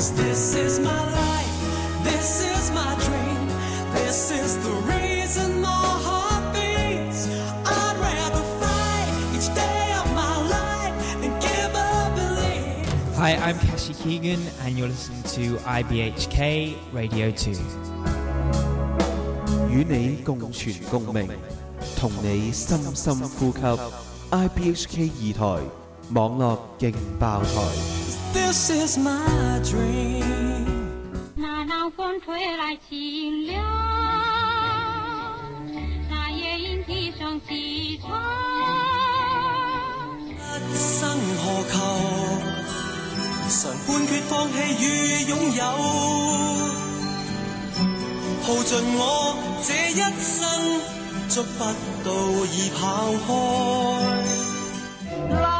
Cause this is my life, this is my dream, this is the reason my heart beats. I'd rather fight each day of my life than give up and leave. Hi, I'm Kashi Keegan, and you're listening to IBHK Radio 2. 二台。网络劲爆台。This is my dream. 那南风吹来清凉，那夜莺啼声起床。一生何求？常半决放弃与拥有，耗尽我这一生，捉不到已跑开。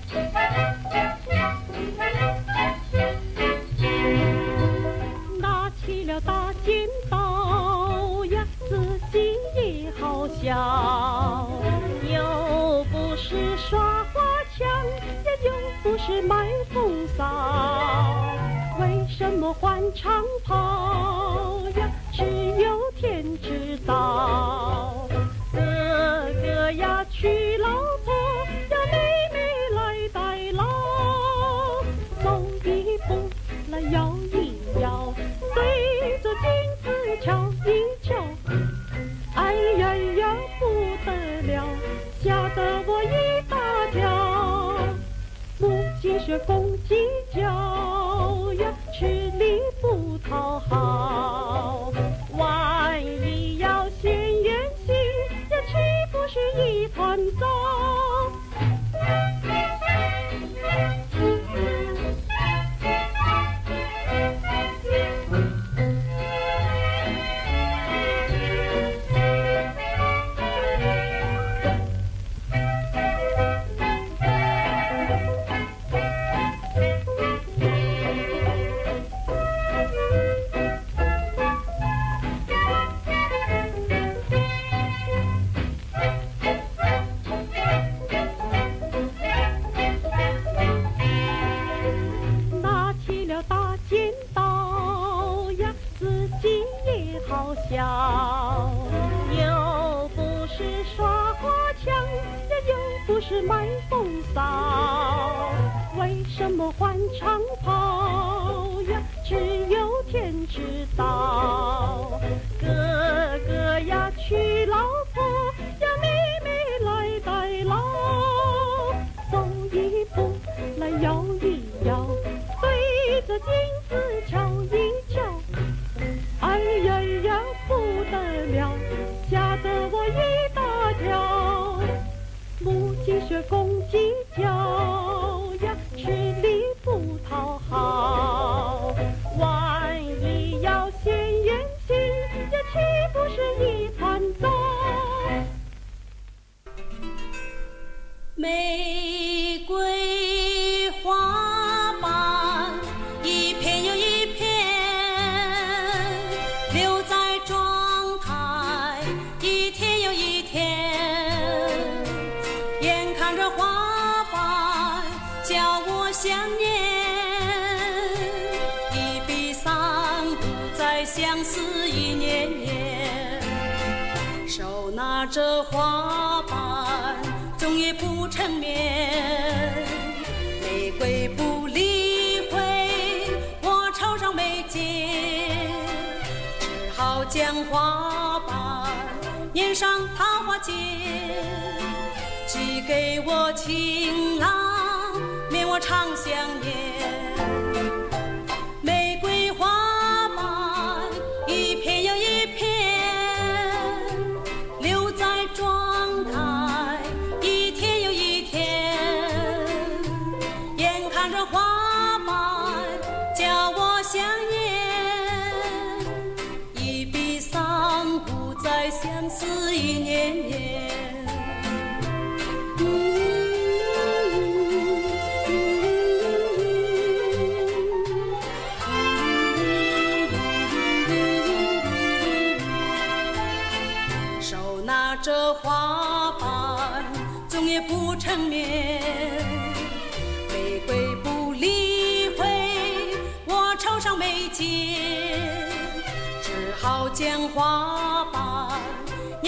又不是耍花枪呀，又不是卖风骚，为什么换长袍呀？只有天知道。相思一年年，手拿着花瓣，总也不成眠。玫瑰不理会我愁上眉间，只好将花。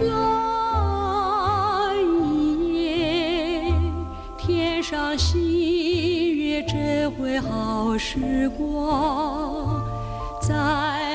那一夜，天上星月，这回好时光，在。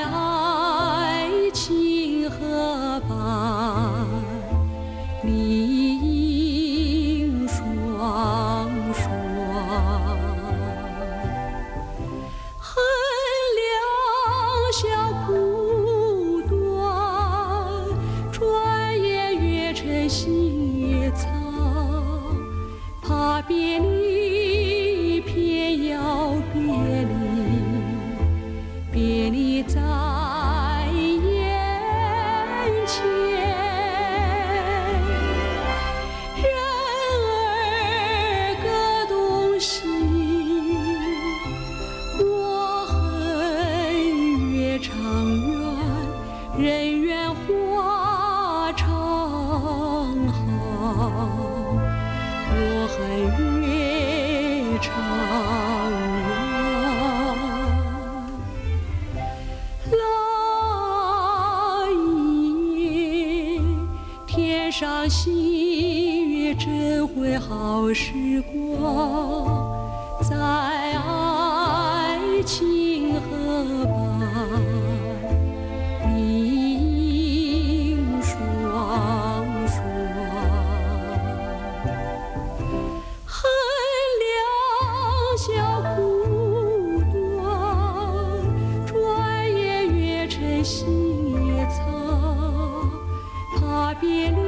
tiene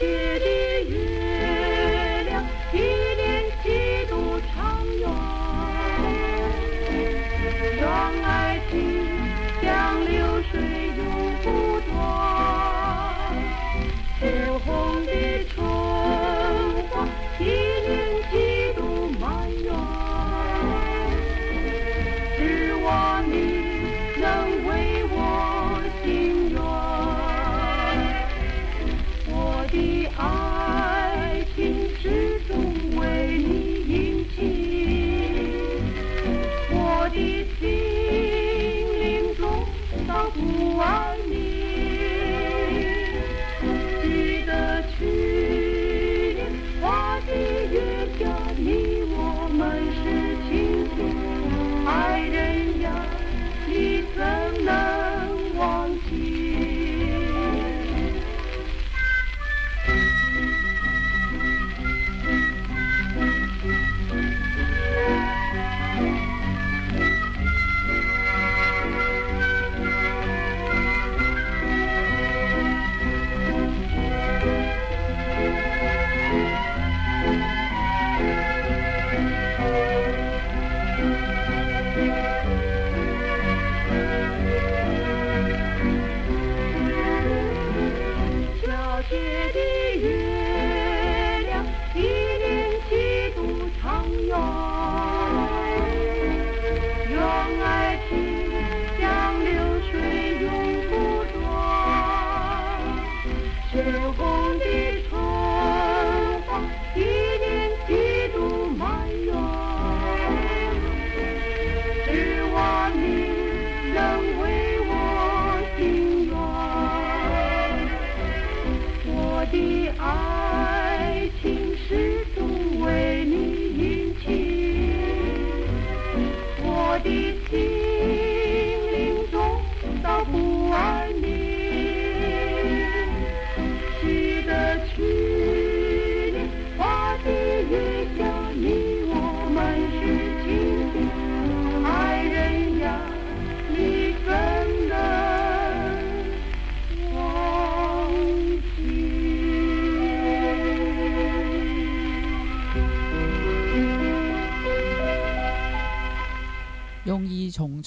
doo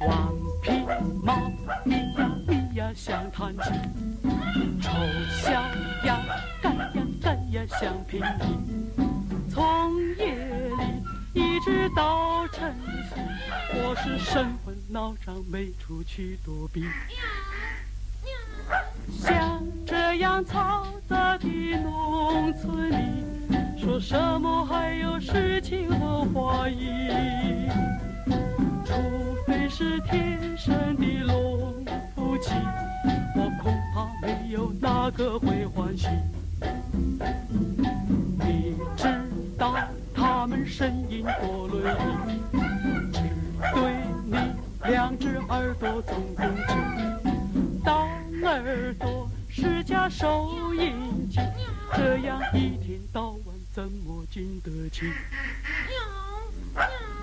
王皮毛咪呀咪呀像弹琴，丑小鸭嘎呀嘎呀像拼衣。从夜里一直到晨曦，我是神魂脑胀没处去躲避。像这样嘈杂的农村里，说什么还有诗情和画意？除非是天生的龙夫妻，我恐怕没有哪个会欢喜。你知道他们声音多雷音，只对你两只耳朵总听。当耳朵是架收音机，这样一天到晚怎么经得起？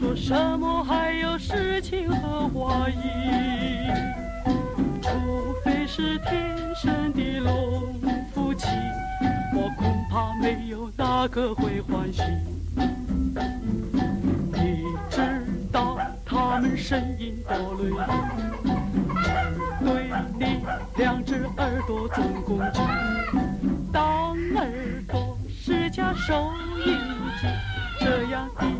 说什么还有诗情和画意？除非是天生的龙夫妻，我恐怕没有哪个会欢喜。你知道他们声音多累？对你两只耳朵总攻击，当耳朵是加收音机，这样的。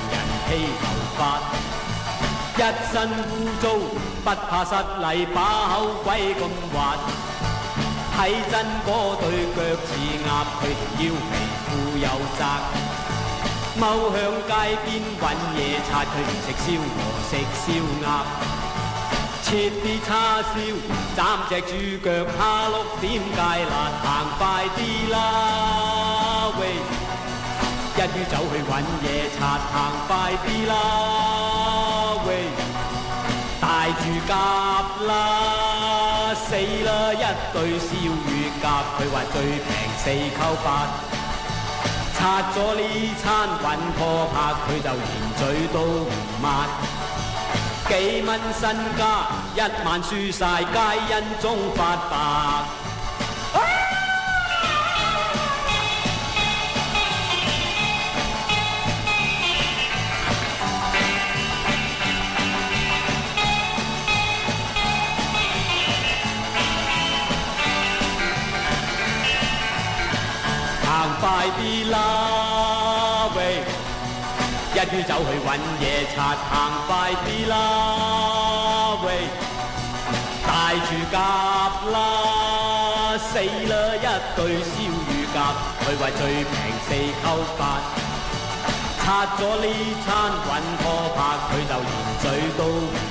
气发，一身污糟，不怕失礼，把口鬼咁滑。睇真嗰对脚似鸭条腰皮富有责，踎向街边搵野擦，佢食烧鹅，食烧鸭，切啲叉烧，斩只猪脚，虾碌点芥辣，行快啲啦！喂！一於走去揾嘢擦，行快啲啦！喂，帶住鴿啦，死啦！一對笑語鴿，佢話最平四扣八。擦咗呢餐揾破拍，佢就連嘴都唔抹。幾蚊身家一晚輸晒皆因中發白。快啲啦喂！一於走去揾野擦，行快啲啦喂！带住夹啦，死啦一对烧乳鸽，佢话最平四扣八。拆咗呢餐滚拖拍，佢就连嘴唔～